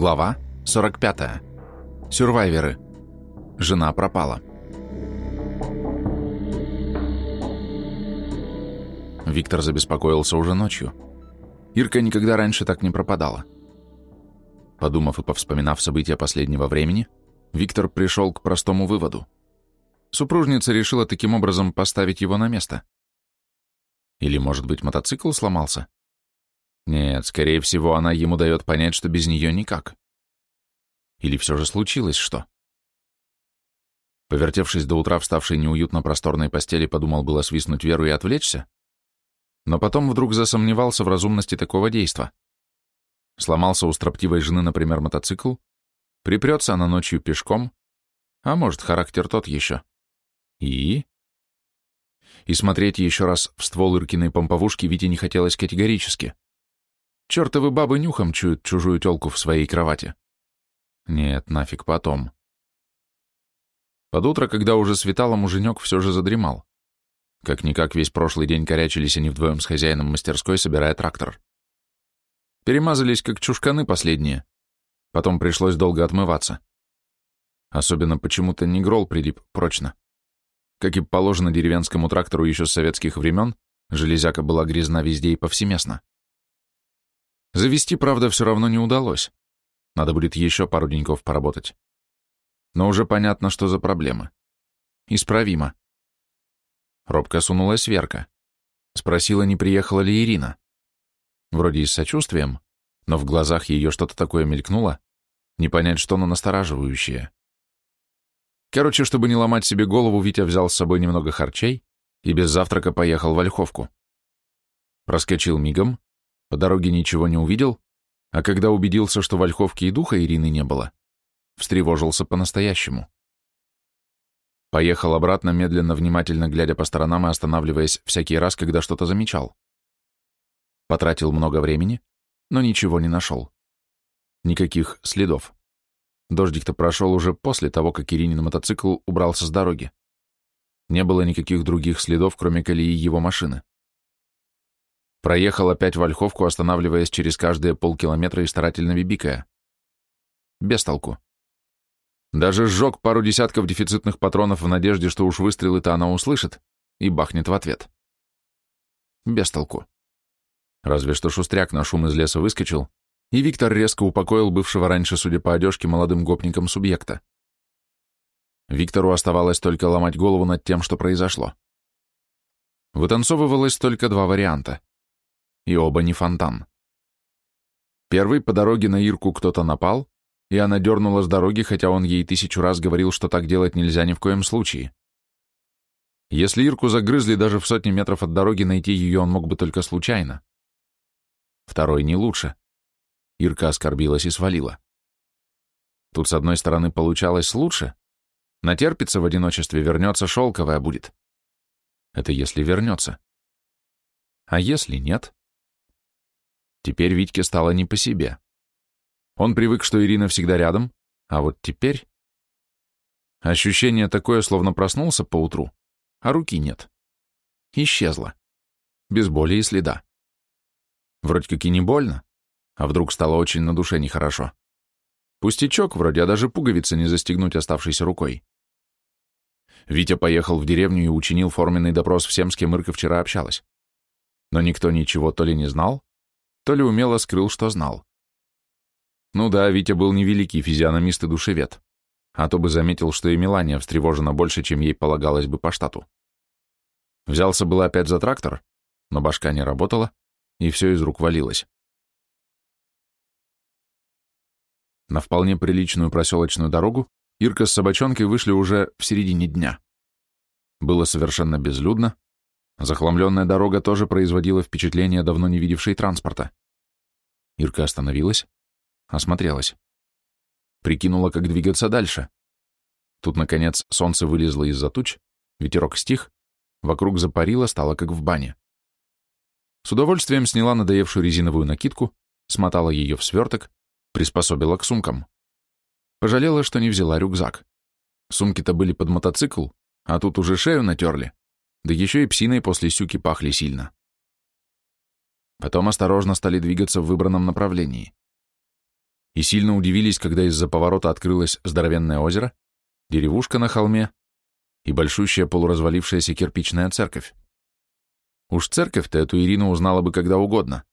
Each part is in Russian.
Глава 45. Сюрвайверы. Жена пропала. Виктор забеспокоился уже ночью. Ирка никогда раньше так не пропадала. Подумав и повспоминав события последнего времени, Виктор пришел к простому выводу. Супружница решила таким образом поставить его на место. Или, может быть, мотоцикл сломался? Нет, скорее всего, она ему дает понять, что без нее никак. Или все же случилось что? Повертевшись до утра, вставшей неуютно просторной постели, подумал было свистнуть Веру и отвлечься, но потом вдруг засомневался в разумности такого действа. Сломался у строптивой жены, например, мотоцикл, припрется она ночью пешком, а может, характер тот еще. И? И смотреть еще раз в ствол Иркиной помповушки Вите не хотелось категорически. Чертовы бабы нюхом чуют чужую тёлку в своей кровати. Нет, нафиг потом. Под утро, когда уже светало, муженек все же задремал. Как-никак весь прошлый день корячились они вдвоем с хозяином мастерской, собирая трактор. Перемазались, как чушканы последние. Потом пришлось долго отмываться. Особенно почему-то негрол прилип прочно. Как и положено деревенскому трактору еще с советских времен, железяка была грязна везде и повсеместно. Завести, правда, все равно не удалось. Надо будет еще пару деньков поработать. Но уже понятно, что за проблемы. Исправимо. Робко сунулась Верка. Спросила, не приехала ли Ирина. Вроде и с сочувствием, но в глазах ее что-то такое мелькнуло, не понять что, но настораживающее. Короче, чтобы не ломать себе голову, Витя взял с собой немного харчей и без завтрака поехал в Ольховку. Проскочил мигом, по дороге ничего не увидел, а когда убедился, что в Ольховке и духа Ирины не было, встревожился по-настоящему. Поехал обратно, медленно, внимательно глядя по сторонам и останавливаясь всякий раз, когда что-то замечал. Потратил много времени, но ничего не нашел. Никаких следов. Дождик-то прошел уже после того, как Иринин мотоцикл убрался с дороги. Не было никаких других следов, кроме колеи его машины. Проехал опять в Ольховку, останавливаясь через каждые полкилометра и старательно бибикая. Без толку. Даже сжег пару десятков дефицитных патронов в надежде, что уж выстрелы-то она услышит, и бахнет в ответ. Без толку. Разве что шустряк на шум из леса выскочил, и Виктор резко упокоил бывшего раньше, судя по одежке, молодым гопником субъекта. Виктору оставалось только ломать голову над тем, что произошло. Вытанцовывалось только два варианта и оба не фонтан. Первый по дороге на Ирку кто-то напал, и она дернула с дороги, хотя он ей тысячу раз говорил, что так делать нельзя ни в коем случае. Если Ирку загрызли даже в сотни метров от дороги, найти ее он мог бы только случайно. Второй не лучше. Ирка оскорбилась и свалила. Тут, с одной стороны, получалось лучше. Натерпится в одиночестве, вернется шелковая будет. Это если вернется. А если нет? Теперь Витьке стало не по себе. Он привык, что Ирина всегда рядом, а вот теперь... Ощущение такое, словно проснулся поутру, а руки нет. Исчезла. Без боли и следа. Вроде как и не больно, а вдруг стало очень на душе нехорошо. Пустячок вроде, а даже пуговицы не застегнуть оставшейся рукой. Витя поехал в деревню и учинил форменный допрос всем, с кем Ирка вчера общалась. Но никто ничего то ли не знал, то ли умело скрыл, что знал. Ну да, Витя был невеликий физиономист и душевед, а то бы заметил, что и Мелания встревожена больше, чем ей полагалось бы по штату. Взялся было опять за трактор, но башка не работала, и все из рук валилось. На вполне приличную проселочную дорогу Ирка с собачонкой вышли уже в середине дня. Было совершенно безлюдно, захламленная дорога тоже производила впечатление давно не видевшей транспорта. Ирка остановилась, осмотрелась. Прикинула, как двигаться дальше. Тут, наконец, солнце вылезло из-за туч, ветерок стих, вокруг запарило, стало как в бане. С удовольствием сняла надоевшую резиновую накидку, смотала ее в сверток, приспособила к сумкам. Пожалела, что не взяла рюкзак. Сумки-то были под мотоцикл, а тут уже шею натерли, да еще и псиной после сюки пахли сильно. Потом осторожно стали двигаться в выбранном направлении. и сильно удивились, когда из-за поворота открылось здоровенное озеро, деревушка на холме и большущая полуразвалившаяся кирпичная церковь. Уж церковь-то эту Ирину узнала бы когда угодно.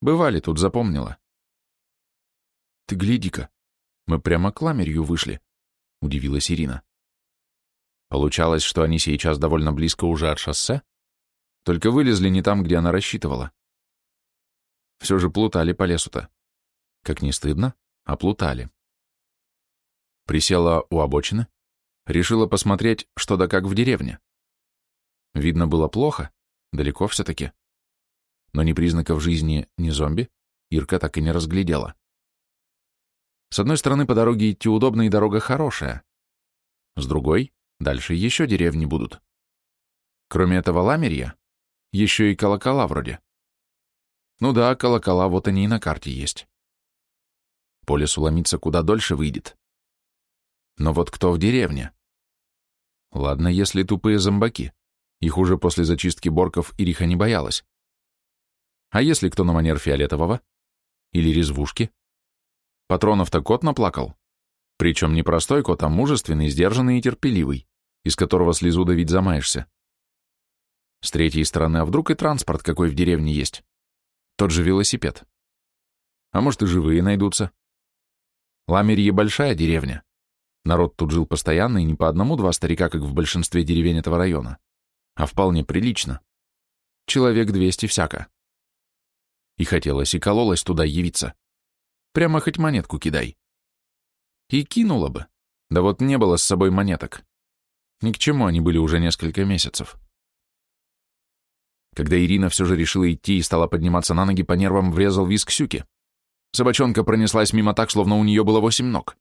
Бывали тут, запомнила. «Ты гляди-ка, мы прямо к ламерью вышли», — удивилась Ирина. Получалось, что они сейчас довольно близко уже от шоссе, только вылезли не там, где она рассчитывала. Все же плутали по лесу-то. Как не стыдно, а плутали. Присела у обочины, решила посмотреть, что да как в деревне. Видно было плохо, далеко все-таки. Но ни признаков жизни, ни зомби Ирка так и не разглядела. С одной стороны, по дороге идти удобно и дорога хорошая. С другой, дальше еще деревни будут. Кроме этого ламерья, еще и колокола вроде. Ну да, колокола вот они и на карте есть. По лесу ломиться куда дольше выйдет. Но вот кто в деревне? Ладно, если тупые зомбаки. Их уже после зачистки борков Ириха не боялась. А если кто на манер фиолетового? Или резвушки? Патронов-то кот наплакал. Причем не простой кот, а мужественный, сдержанный и терпеливый, из которого слезу давить замаешься. С третьей стороны, а вдруг и транспорт какой в деревне есть? Тот же велосипед. А может и живые найдутся. Ламерье большая деревня. Народ тут жил постоянно, и не по одному-два старика, как в большинстве деревень этого района, а вполне прилично. Человек двести всяко. И хотелось, и кололось туда явиться. Прямо хоть монетку кидай. И кинула бы. Да вот не было с собой монеток. Ни к чему они были уже несколько месяцев. Когда Ирина все же решила идти и стала подниматься на ноги, по нервам врезал виск Сюки. Собачонка пронеслась мимо так, словно у нее было восемь ног.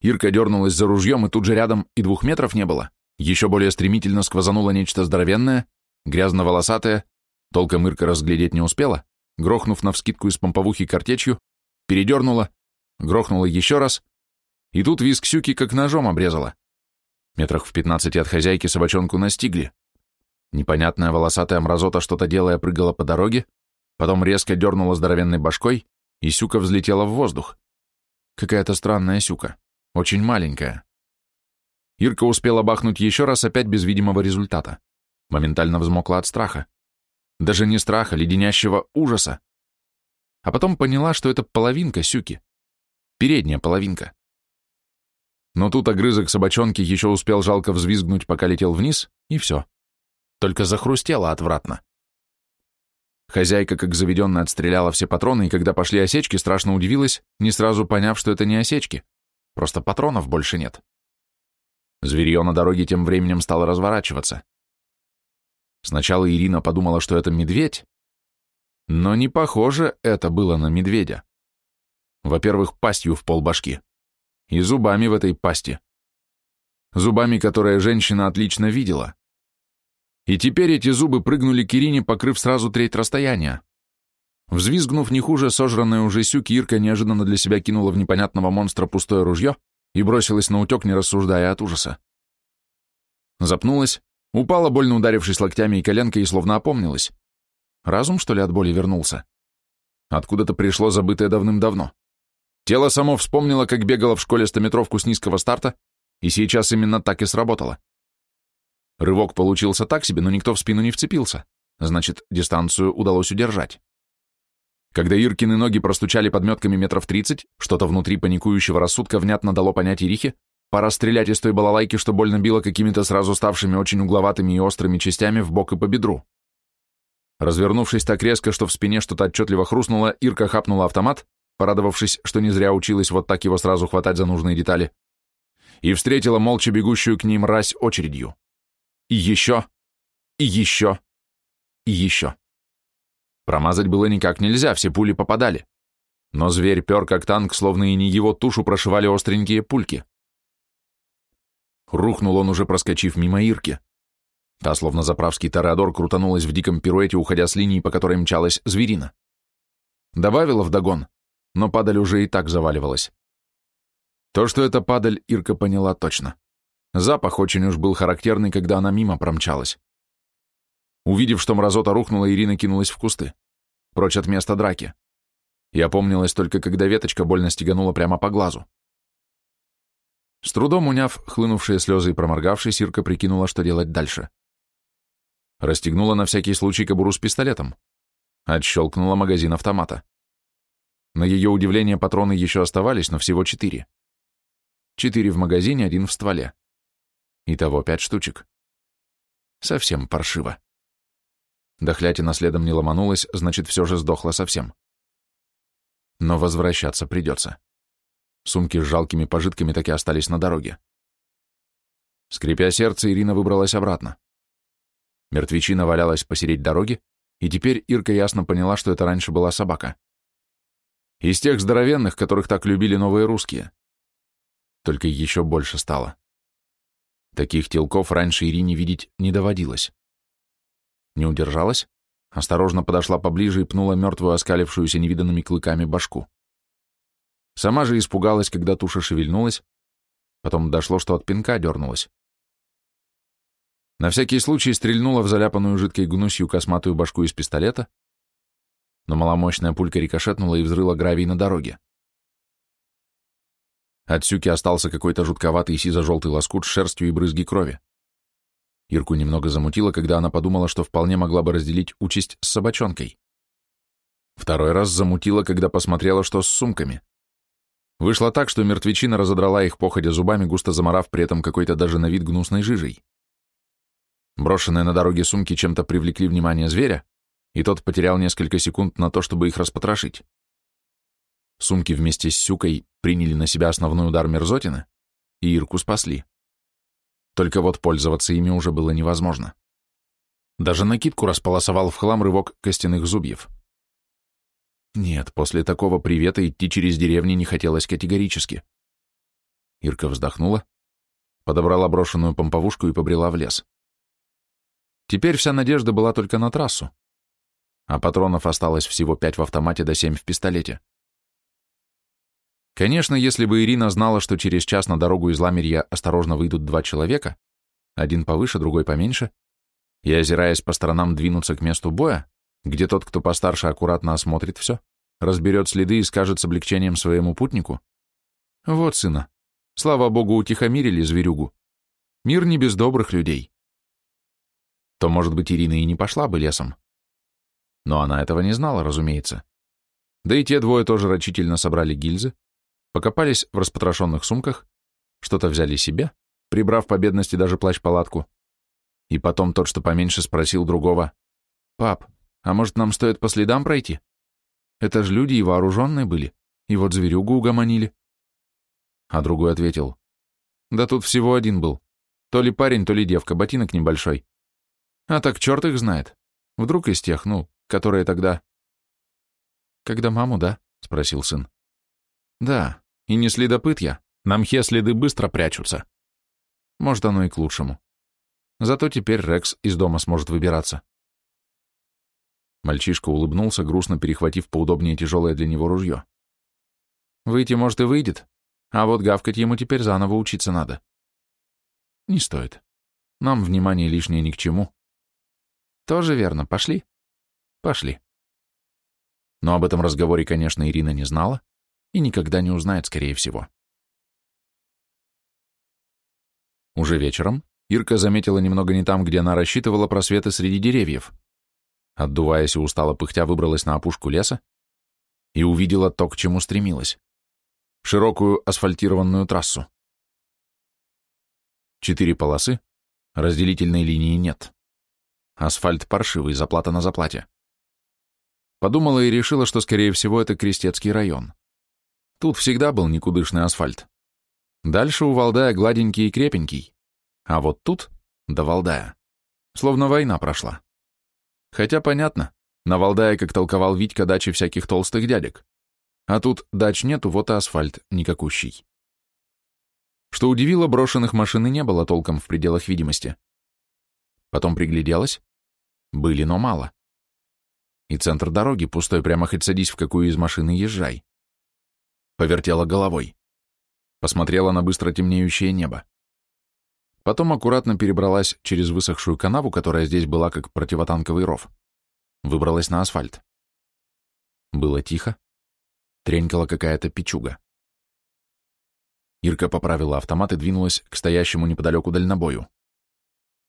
Ирка дернулась за ружьем, и тут же рядом и двух метров не было. Еще более стремительно сквозануло нечто здоровенное, грязно-волосатое, толком Ирка разглядеть не успела, грохнув навскидку из помповухи картечью, передернула, грохнула еще раз, и тут виск Сюки как ножом обрезала. Метрах в пятнадцати от хозяйки собачонку настигли. Непонятная волосатая мразота, что-то делая, прыгала по дороге, потом резко дернула здоровенной башкой, и Сюка взлетела в воздух. Какая-то странная Сюка, очень маленькая. Ирка успела бахнуть еще раз, опять без видимого результата. Моментально взмокла от страха. Даже не страха, леденящего ужаса а потом поняла, что это половинка сюки. Передняя половинка. Но тут огрызок собачонки еще успел жалко взвизгнуть, пока летел вниз, и все. Только захрустело отвратно. Хозяйка, как заведенно, отстреляла все патроны, и когда пошли осечки, страшно удивилась, не сразу поняв, что это не осечки. Просто патронов больше нет. Зверье на дороге тем временем стало разворачиваться. Сначала Ирина подумала, что это медведь, но не похоже это было на медведя. Во-первых, пастью в полбашки. И зубами в этой пасти. Зубами, которые женщина отлично видела. И теперь эти зубы прыгнули к Ирине, покрыв сразу треть расстояния. Взвизгнув не хуже сожранной уже сюки, Ирка неожиданно для себя кинула в непонятного монстра пустое ружье и бросилась на утек, не рассуждая от ужаса. Запнулась, упала, больно ударившись локтями и коленкой, и словно опомнилась. Разум, что ли, от боли вернулся? Откуда-то пришло забытое давным-давно. Тело само вспомнило, как бегало в школе стометровку с низкого старта, и сейчас именно так и сработало. Рывок получился так себе, но никто в спину не вцепился. Значит, дистанцию удалось удержать. Когда Иркины ноги простучали подметками метров тридцать, что-то внутри паникующего рассудка внятно дало понять Ирихе, пора стрелять из той балалайки, что больно било какими-то сразу ставшими очень угловатыми и острыми частями в бок и по бедру. Развернувшись так резко, что в спине что-то отчетливо хрустнуло, Ирка хапнула автомат, порадовавшись, что не зря училась вот так его сразу хватать за нужные детали, и встретила молча бегущую к ним мразь очередью. И еще, и еще, и еще. Промазать было никак нельзя, все пули попадали. Но зверь пер как танк, словно и не его тушу прошивали остренькие пульки. Рухнул он, уже проскочив мимо Ирки. Та, словно заправский Тореадор, крутанулась в диком пируэте, уходя с линии, по которой мчалась зверина. Добавила вдогон, но падаль уже и так заваливалась. То, что это падаль, Ирка поняла точно. Запах очень уж был характерный, когда она мимо промчалась. Увидев, что мразота рухнула, Ирина кинулась в кусты. Прочь от места драки. и опомнилась только, когда веточка больно стеганула прямо по глазу. С трудом уняв хлынувшие слезы и проморгавшись, Ирка прикинула, что делать дальше. Расстегнула на всякий случай кобуру с пистолетом. Отщелкнула магазин автомата. На ее удивление патроны еще оставались, но всего четыре. Четыре в магазине, один в стволе. Итого пять штучек. Совсем паршиво. Дохлятина следом не ломанулась, значит, все же сдохла совсем. Но возвращаться придется. Сумки с жалкими пожитками так и остались на дороге. Скрипя сердце, Ирина выбралась обратно. Мертвечина валялась посередь дороги, и теперь Ирка ясно поняла, что это раньше была собака. Из тех здоровенных, которых так любили новые русские. Только еще больше стало. Таких телков раньше Ирине видеть не доводилось. Не удержалась, осторожно подошла поближе и пнула мертвую, оскалившуюся невиданными клыками башку. Сама же испугалась, когда туша шевельнулась, потом дошло, что от пинка дернулась. На всякий случай стрельнула в заляпанную жидкой гнусью косматую башку из пистолета, но маломощная пулька рикошетнула и взрыла гравий на дороге. От сюки остался какой-то жутковатый сизо-желтый лоскут с шерстью и брызги крови. Ирку немного замутило, когда она подумала, что вполне могла бы разделить участь с собачонкой. Второй раз замутило, когда посмотрела, что с сумками. Вышло так, что мертвечина разодрала их походя зубами, густо заморав при этом какой-то даже на вид гнусной жижей. Брошенные на дороге сумки чем-то привлекли внимание зверя, и тот потерял несколько секунд на то, чтобы их распотрошить. Сумки вместе с Сюкой приняли на себя основной удар мерзотины, и Ирку спасли. Только вот пользоваться ими уже было невозможно. Даже накидку располосовал в хлам рывок костяных зубьев. Нет, после такого привета идти через деревни не хотелось категорически. Ирка вздохнула, подобрала брошенную помповушку и побрела в лес. Теперь вся надежда была только на трассу, а патронов осталось всего пять в автомате да семь в пистолете. Конечно, если бы Ирина знала, что через час на дорогу из Ламерья осторожно выйдут два человека, один повыше, другой поменьше, и, озираясь по сторонам, двинуться к месту боя, где тот, кто постарше, аккуратно осмотрит все, разберет следы и скажет с облегчением своему путнику, «Вот, сына, слава богу, утихомирили зверюгу. Мир не без добрых людей». То, может быть, Ирина и не пошла бы лесом. Но она этого не знала, разумеется. Да и те двое тоже рачительно собрали гильзы, покопались в распотрошенных сумках, что-то взяли себе, прибрав по бедности даже плащ-палатку, и потом тот, что поменьше, спросил другого, «Пап, а может, нам стоит по следам пройти? Это ж люди и вооруженные были, и вот зверюгу угомонили». А другой ответил, «Да тут всего один был, то ли парень, то ли девка, ботинок небольшой. А так черт их знает, вдруг из тех, ну, которые тогда...» «Когда маму, да?» — спросил сын. «Да, и не следопыт я. На мхе следы быстро прячутся. Может, оно и к лучшему. Зато теперь Рекс из дома сможет выбираться. Мальчишка улыбнулся, грустно перехватив поудобнее тяжелое для него ружье. Выйти, может, и выйдет, а вот гавкать ему теперь заново учиться надо. Не стоит. Нам внимание лишнее ни к чему. Тоже верно. Пошли? Пошли. Но об этом разговоре, конечно, Ирина не знала, и никогда не узнает, скорее всего. Уже вечером Ирка заметила немного не там, где она рассчитывала просветы среди деревьев. Отдуваясь и устало пыхтя, выбралась на опушку леса и увидела то, к чему стремилась. Широкую асфальтированную трассу. Четыре полосы, разделительной линии нет. Асфальт паршивый, заплата на заплате. Подумала и решила, что, скорее всего, это Крестецкий район. Тут всегда был никудышный асфальт. Дальше у Валдая гладенький и крепенький. А вот тут, до Валдая, словно война прошла. Хотя понятно, на Валдае, как толковал Витька, дачи всяких толстых дядек. А тут дач нету, вот и асфальт никакущий. Что удивило, брошенных машин не было толком в пределах видимости. Потом пригляделась. Были, но мало. И центр дороги пустой, прямо хоть садись в какую из машин и езжай повертела головой. Посмотрела на быстро темнеющее небо. Потом аккуратно перебралась через высохшую канаву, которая здесь была как противотанковый ров. Выбралась на асфальт. Было тихо, Тренькала какая-то печуга. Ирка поправила автомат и двинулась к стоящему неподалеку дальнобою.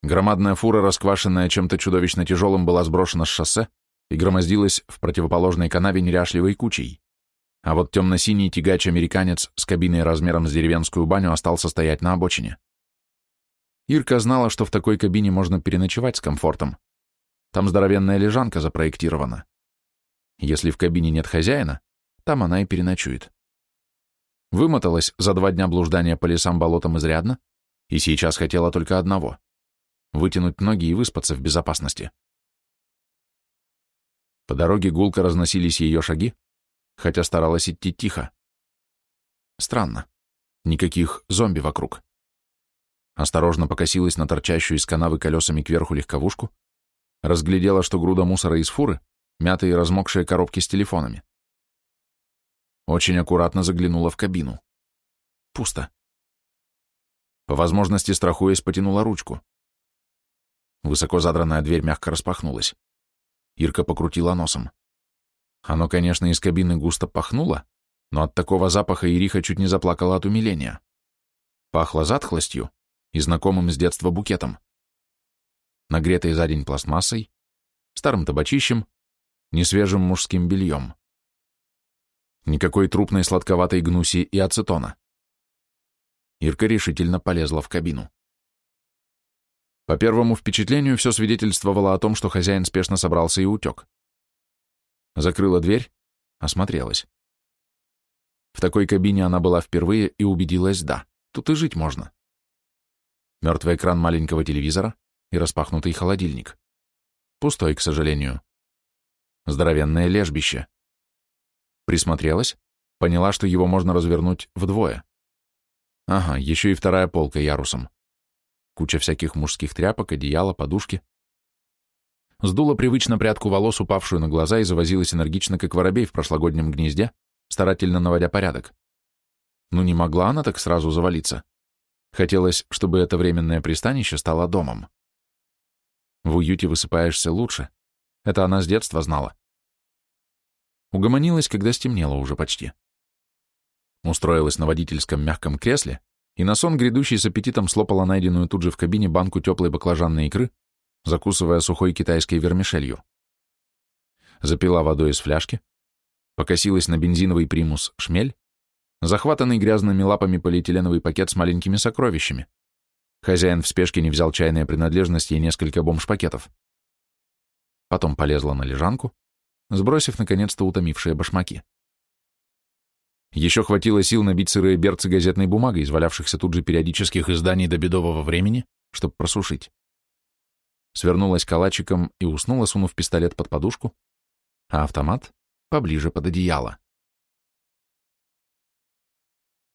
Громадная фура, расквашенная чем-то чудовищно тяжелым, была сброшена с шоссе и громоздилась в противоположной канаве неряшливой кучей. А вот темно-синий тягач-американец с кабиной размером с деревенскую баню остался стоять на обочине. Ирка знала, что в такой кабине можно переночевать с комфортом. Там здоровенная лежанка запроектирована. Если в кабине нет хозяина, там она и переночует. Вымоталась за два дня блуждания по лесам-болотам изрядно и сейчас хотела только одного — вытянуть ноги и выспаться в безопасности. По дороге гулко разносились ее шаги, хотя старалась идти тихо. Странно. Никаких зомби вокруг. Осторожно покосилась на торчащую из канавы колесами кверху легковушку, разглядела, что груда мусора из фуры, мятые и размокшие коробки с телефонами. Очень аккуратно заглянула в кабину. Пусто. По возможности, страхуясь, потянула ручку. Высоко задранная дверь мягко распахнулась. Ирка покрутила носом. Оно, конечно, из кабины густо пахнуло, но от такого запаха Ириха чуть не заплакала от умиления. Пахло затхлостью и знакомым с детства букетом. Нагретой за день пластмассой, старым табачищем, несвежим мужским бельем. Никакой трупной сладковатой гнуси и ацетона. Ирка решительно полезла в кабину. По первому впечатлению все свидетельствовало о том, что хозяин спешно собрался и утек. Закрыла дверь, осмотрелась. В такой кабине она была впервые и убедилась, да, тут и жить можно. Мертвый экран маленького телевизора и распахнутый холодильник. Пустой, к сожалению. Здоровенное лежбище. Присмотрелась, поняла, что его можно развернуть вдвое. Ага, еще и вторая полка ярусом. Куча всяких мужских тряпок, одеяла, подушки. Сдула привычно прядку волос, упавшую на глаза, и завозилась энергично, как воробей в прошлогоднем гнезде, старательно наводя порядок. Ну не могла она так сразу завалиться. Хотелось, чтобы это временное пристанище стало домом. В уюте высыпаешься лучше. Это она с детства знала. Угомонилась, когда стемнело уже почти. Устроилась на водительском мягком кресле и на сон грядущий с аппетитом слопала найденную тут же в кабине банку теплой баклажанной икры, закусывая сухой китайской вермишелью. Запила водой из фляжки, покосилась на бензиновый примус «Шмель», захватанный грязными лапами полиэтиленовый пакет с маленькими сокровищами. Хозяин в спешке не взял чайные принадлежности и несколько бомж-пакетов. Потом полезла на лежанку, сбросив наконец-то утомившие башмаки. Еще хватило сил набить сырые берцы газетной бумагой, извалявшихся тут же периодических изданий до бедового времени, чтобы просушить. Свернулась калачиком и уснула, сунув пистолет под подушку, а автомат поближе под одеяло.